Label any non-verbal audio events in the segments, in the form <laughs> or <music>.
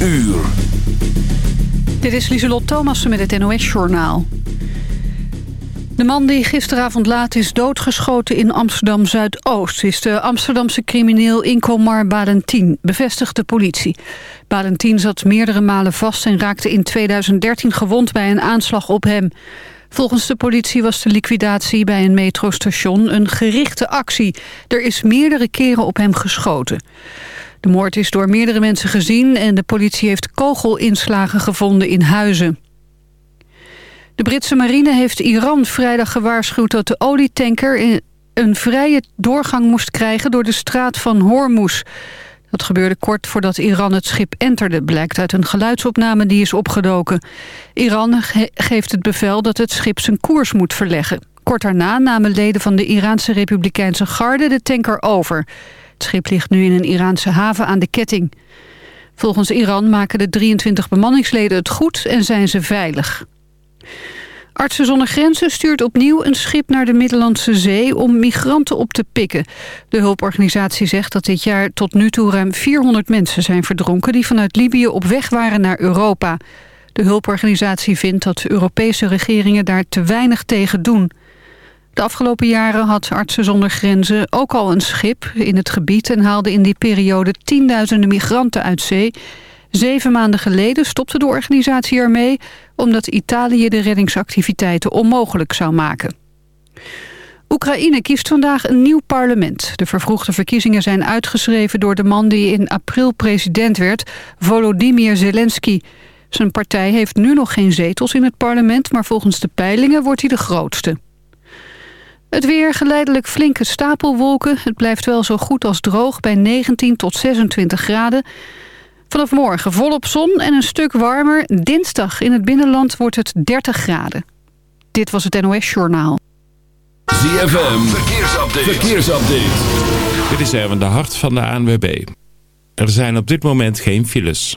uur. Dit is Lieselot Thomassen met het NOS-journaal. De man die gisteravond laat is doodgeschoten in Amsterdam-Zuidoost... is de Amsterdamse crimineel Inkomar Balentin, bevestigt de politie. Balentin zat meerdere malen vast en raakte in 2013 gewond bij een aanslag op hem. Volgens de politie was de liquidatie bij een metrostation een gerichte actie. Er is meerdere keren op hem geschoten. De moord is door meerdere mensen gezien en de politie heeft kogelinslagen gevonden in huizen. De Britse marine heeft Iran vrijdag gewaarschuwd dat de olietanker een vrije doorgang moest krijgen door de straat van Hormuz. Dat gebeurde kort voordat Iran het schip enterde, blijkt uit een geluidsopname die is opgedoken. Iran geeft het bevel dat het schip zijn koers moet verleggen. Kort daarna namen leden van de Iraanse Republikeinse Garde de tanker over. Het schip ligt nu in een Iraanse haven aan de ketting. Volgens Iran maken de 23 bemanningsleden het goed en zijn ze veilig. Artsen zonder Grenzen stuurt opnieuw een schip naar de Middellandse Zee om migranten op te pikken. De hulporganisatie zegt dat dit jaar tot nu toe ruim 400 mensen zijn verdronken die vanuit Libië op weg waren naar Europa. De hulporganisatie vindt dat Europese regeringen daar te weinig tegen doen. De afgelopen jaren had Artsen zonder Grenzen ook al een schip in het gebied... en haalde in die periode tienduizenden migranten uit zee. Zeven maanden geleden stopte de organisatie ermee... omdat Italië de reddingsactiviteiten onmogelijk zou maken. Oekraïne kiest vandaag een nieuw parlement. De vervroegde verkiezingen zijn uitgeschreven door de man die in april president werd, Volodymyr Zelensky. Zijn partij heeft nu nog geen zetels in het parlement, maar volgens de peilingen wordt hij de grootste. Het weer geleidelijk flinke stapelwolken. Het blijft wel zo goed als droog bij 19 tot 26 graden. Vanaf morgen volop zon en een stuk warmer. Dinsdag in het binnenland wordt het 30 graden. Dit was het NOS Journaal. ZFM, verkeersupdate. verkeersupdate. Dit is even de hart van de ANWB. Er zijn op dit moment geen files.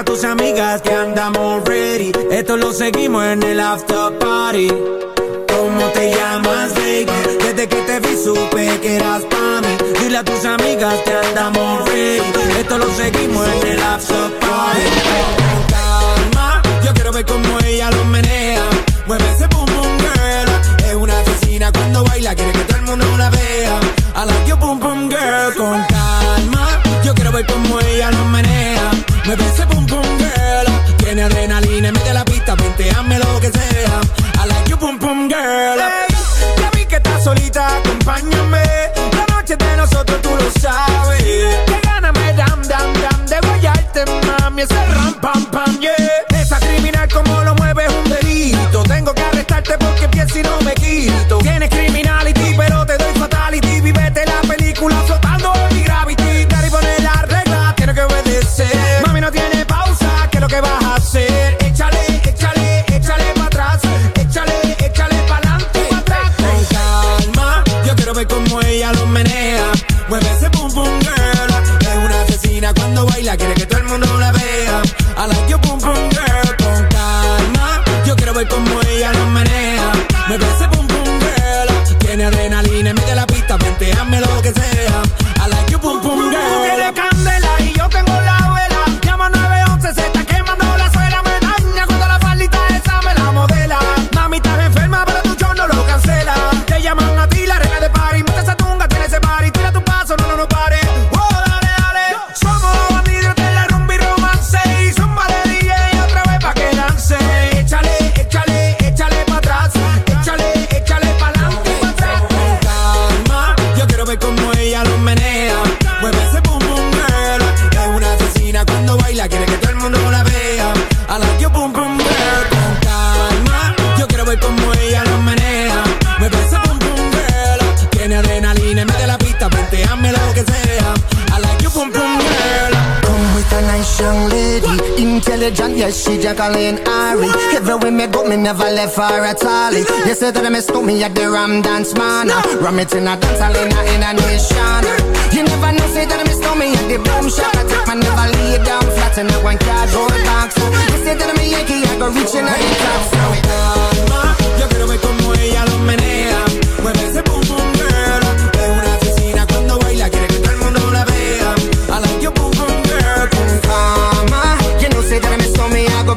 A tus amigas que andamos ready. Esto lo seguimos en el after party. ¿Cómo te llamas, baby? Desde que te vi supe que eras pa' mí. Dile a tus amigas que andamos ready. Esto lo seguimos en el after party. Con calma, yo quiero ver cómo ella lo menea. Mueve ese boom boom girl. Es una asesina cuando baila, quiere que todo el mundo la vea. I like your boom boom girl con calma. Yo quiero ver cómo ella lo menea. Boom girl. Tiene adrenalina de la pista, hazme lo que sea. I like your boom boom girl. Ya vi que estás solita, acompáñame. La noche de nosotros tú lo sabes. Que gana me dam dam dam de guayarte, mami. Ese ram pam pam yeah. Esa criminal como lo mueve es un delito. Tengo que arrestarte porque pienso y no me quito. Jacqueline Ari. Everywhere me go, me never left her at all. You say that I miss me at the Ram Dance Man. Ram it in a dance hall in a, in a nation. You never know, say that I miss me at the boom shop. I take my never lay down flat in a one cardboard box. You say that I'm a Yankee, I go reaching out the top. So it calma, yo quiero ver cómo ella lo menea. Mueve ese boom boom girl. Es una asesina cuando baila, quiere que todo el mundo la vea. I like your boom boom girl. Con calma, you know, say that I miss me, I go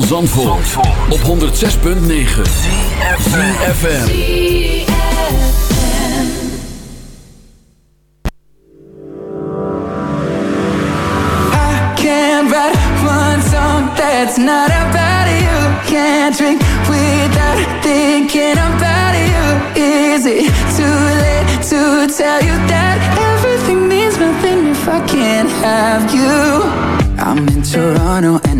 van Zandvoort, op 106.9 CFFM I can't write one song that's not about you. Can't drink without thinking about you. Is it too late to tell you that everything means nothing if I can't have you? I'm in Toronto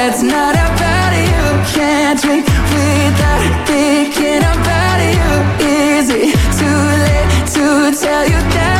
That's not about you. Can't drink without thinking about you. Is it too late to tell you that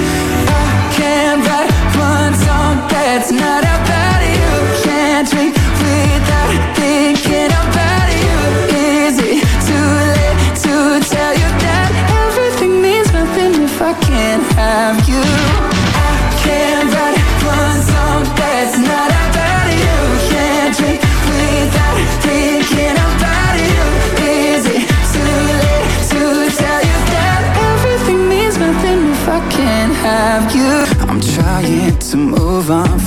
날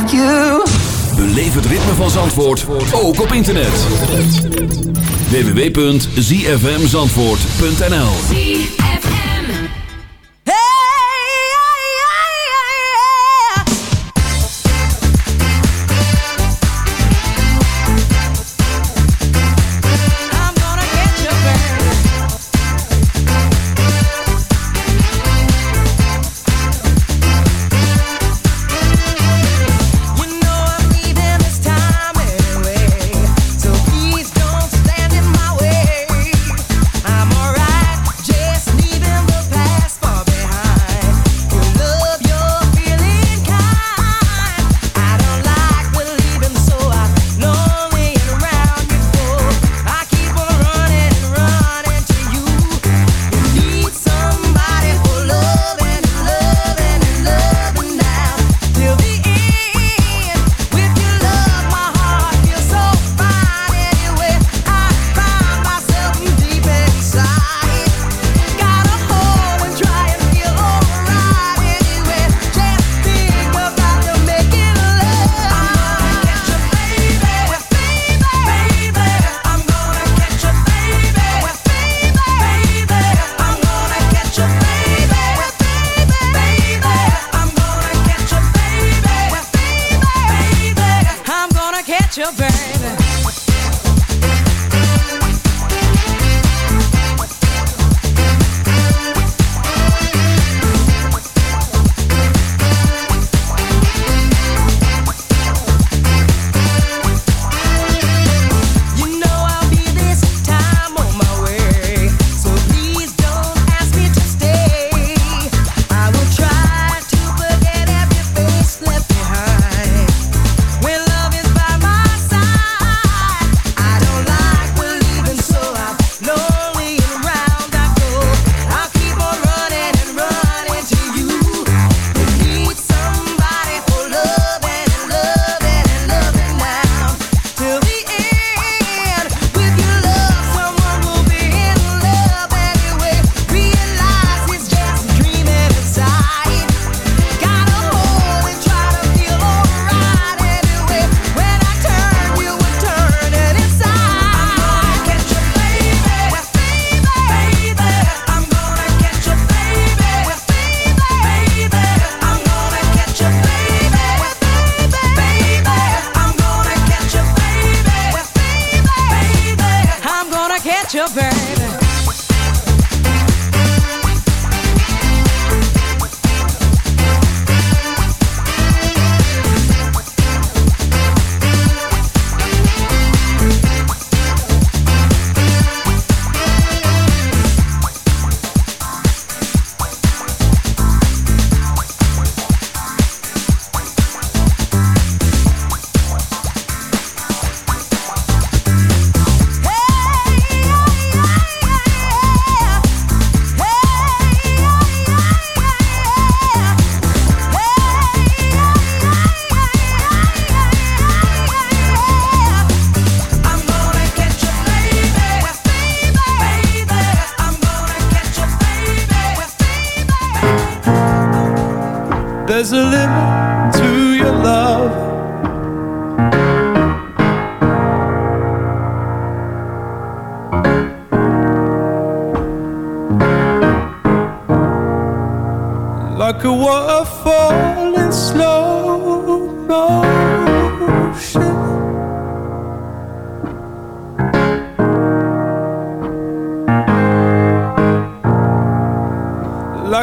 Have you? Het ritme van Zandvoort, ook op internet. www.zfmzandvoort.nl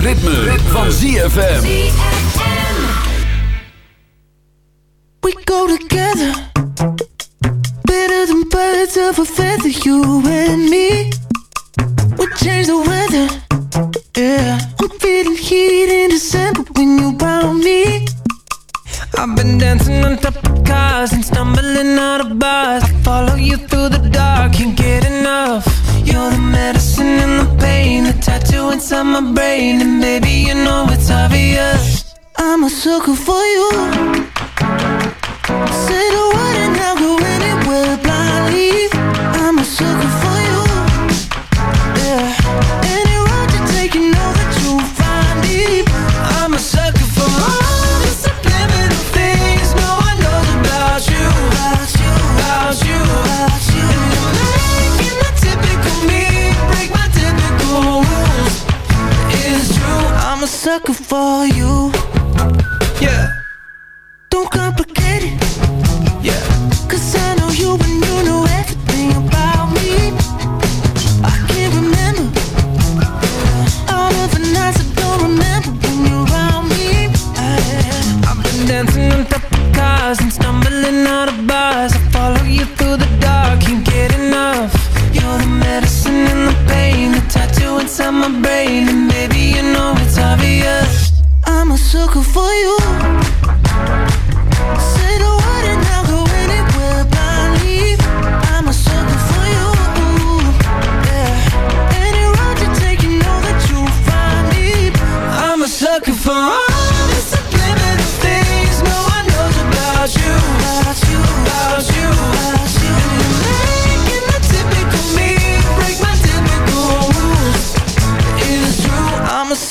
ritme, ritme. van ZFM. We go together. Better than birds of a feather, you and me.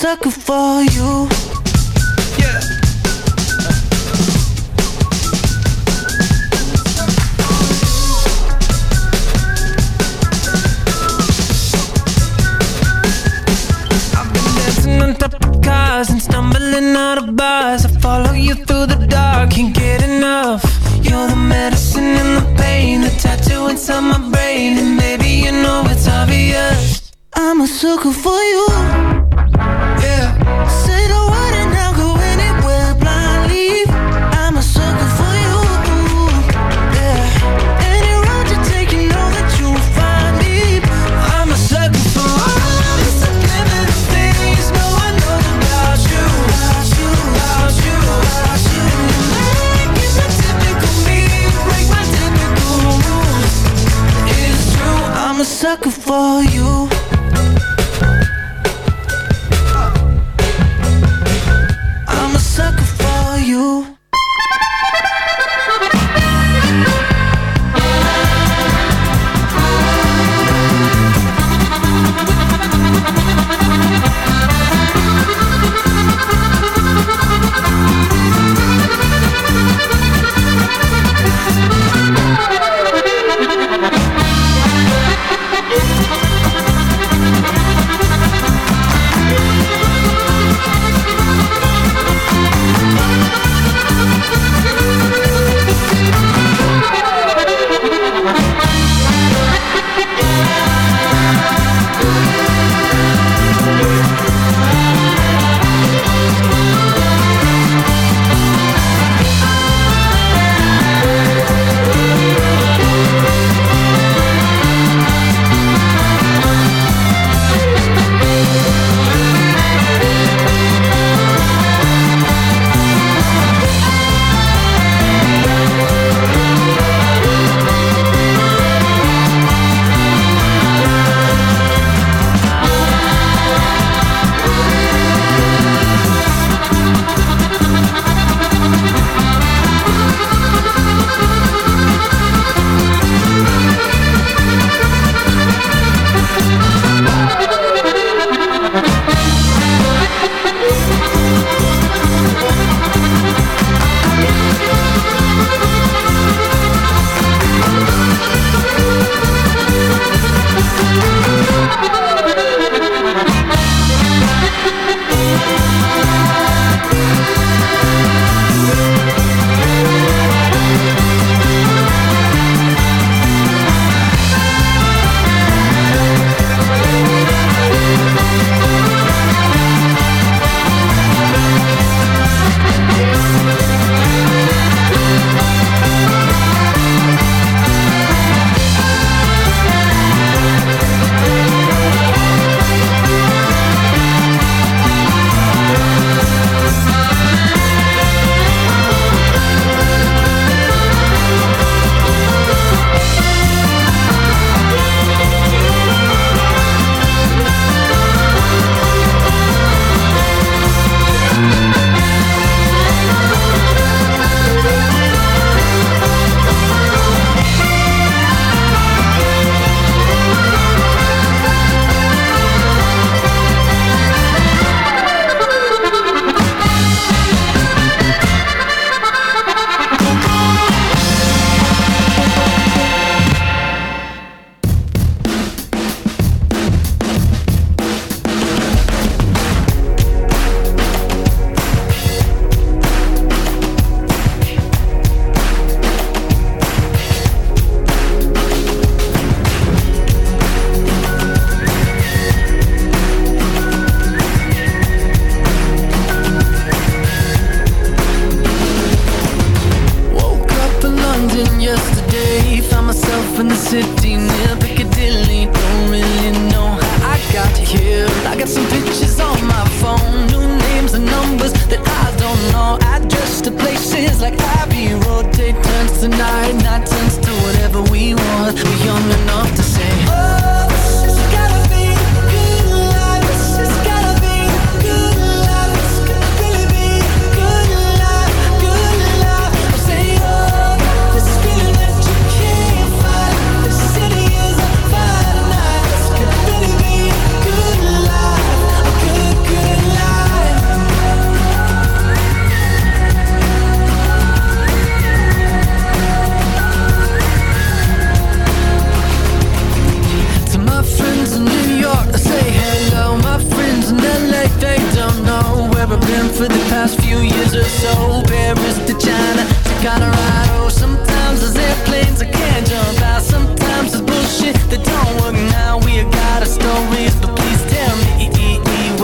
Sucker for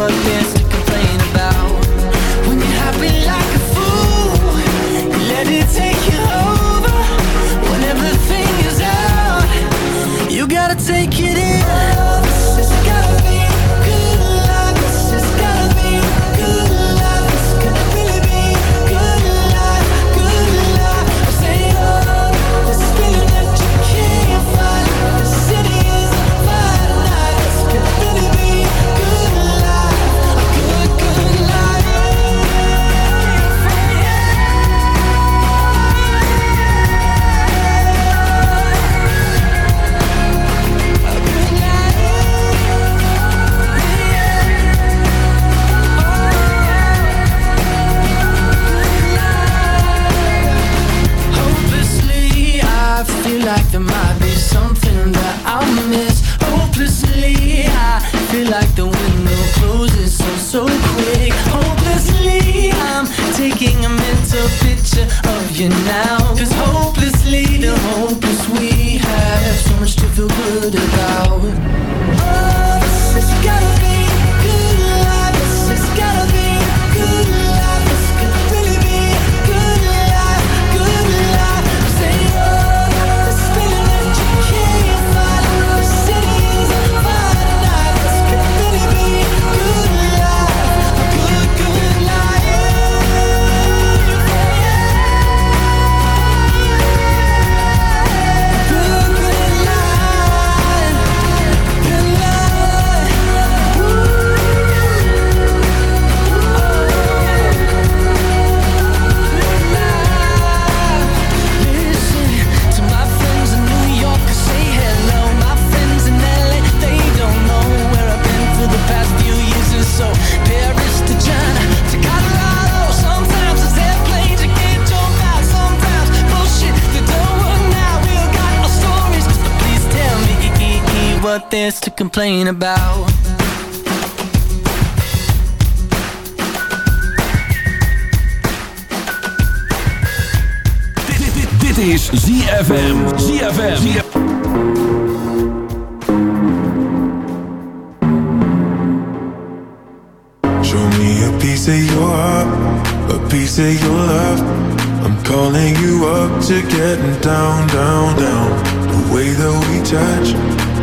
against this to complain about Dit is ZFM. ZFM. Show me a piece of your heart, a piece of your love. I'm calling you up to getting down, down, down. The way that we touch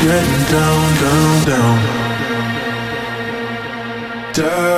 getting down, down, down. Down.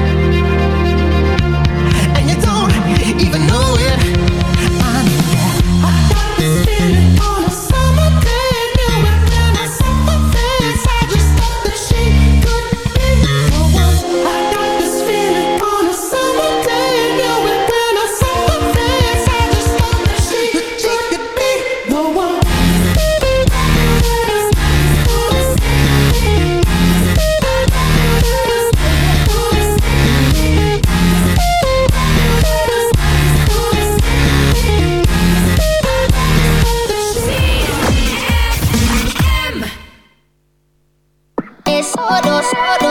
oros, oros.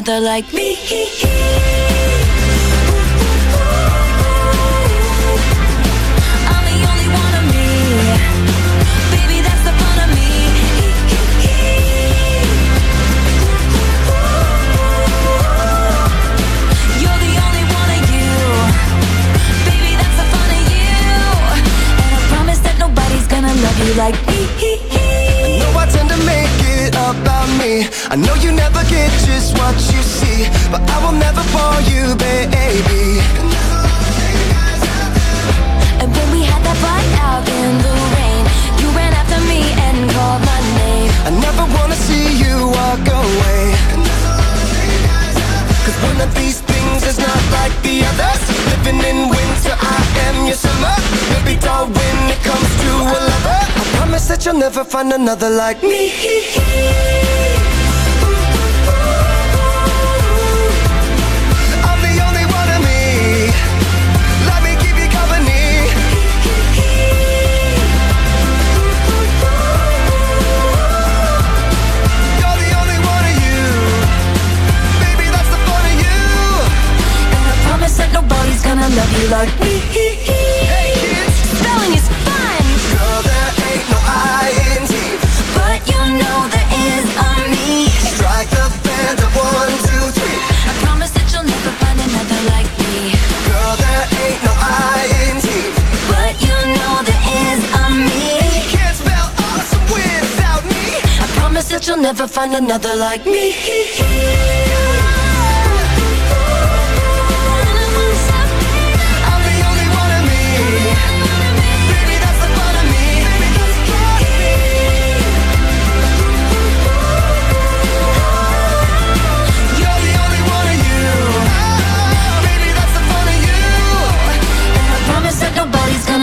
another like Living in winter, I am your summer. Baby doll, when it comes to a lover, I promise that you'll never find another like me. <laughs> gonna love you like me. Hey kids, Spelling is fun, girl, there ain't no I in T. but you know there is a me. Strike the band of one, two, three. I promise that you'll never find another like me. Girl, there ain't no I in T. But you know there is a me. You Can't spell awesome without me. I promise that you'll never find another like me.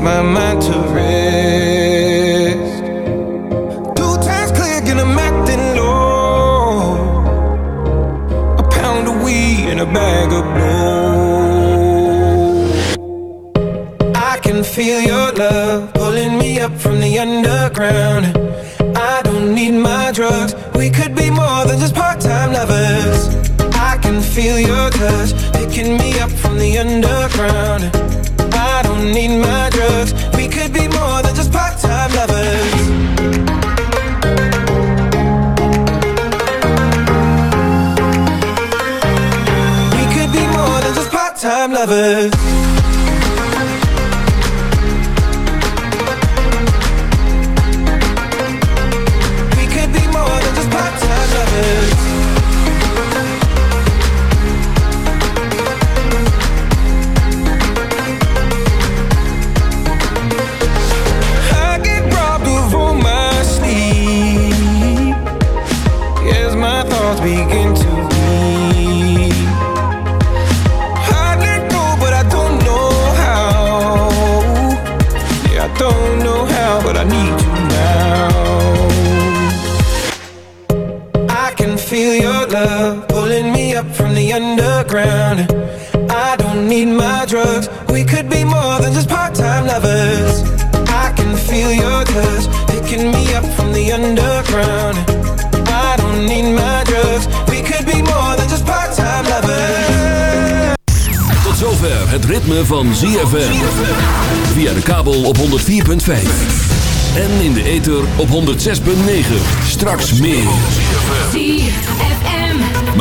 my mind to rest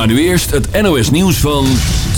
nu eerst het NOS nieuws van...